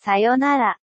さよなら。